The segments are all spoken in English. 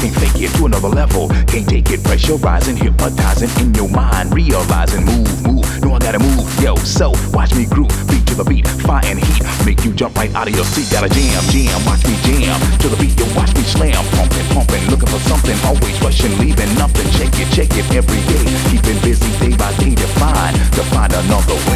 can't fake it to another level. Can't take it, pressurizing, hypnotizing in your mind, realizing, move, move. No, I gotta move, yo. So watch me groove, beat to the beat, fire and heat, make you jump right out of your seat. Gotta jam, jam, watch me jam to the beat, yo. Watch me slam, pumping, pumping, looking for something, always rushing, leaving nothing. Check it, check it every day, keeping busy day by day to find, to find another.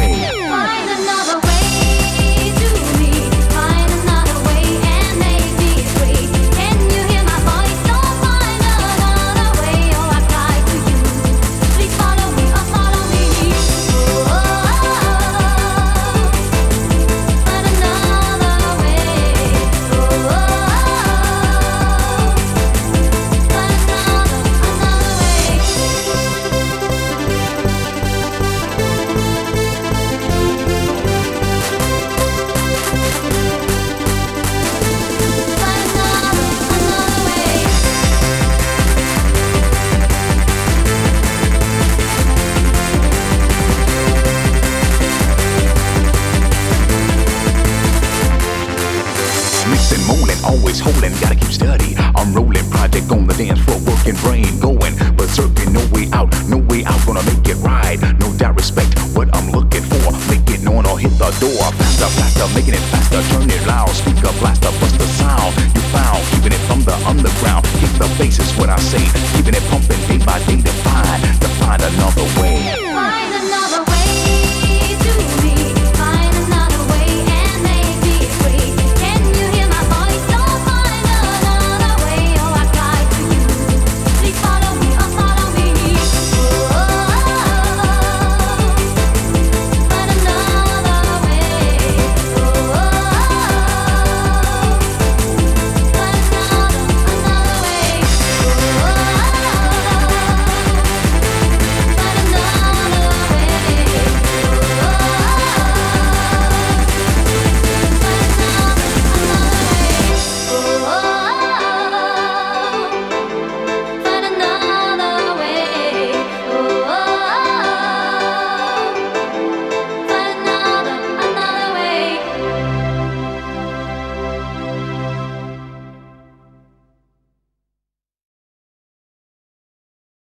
Molding, always holding, gotta keep steady. I'm rolling, project on the dance floor, working, brain going, berserking, no way out, no way out, gonna make it right. No doubt, respect what I'm looking for. Make it known or hit the door. Faster, faster, making it faster, turn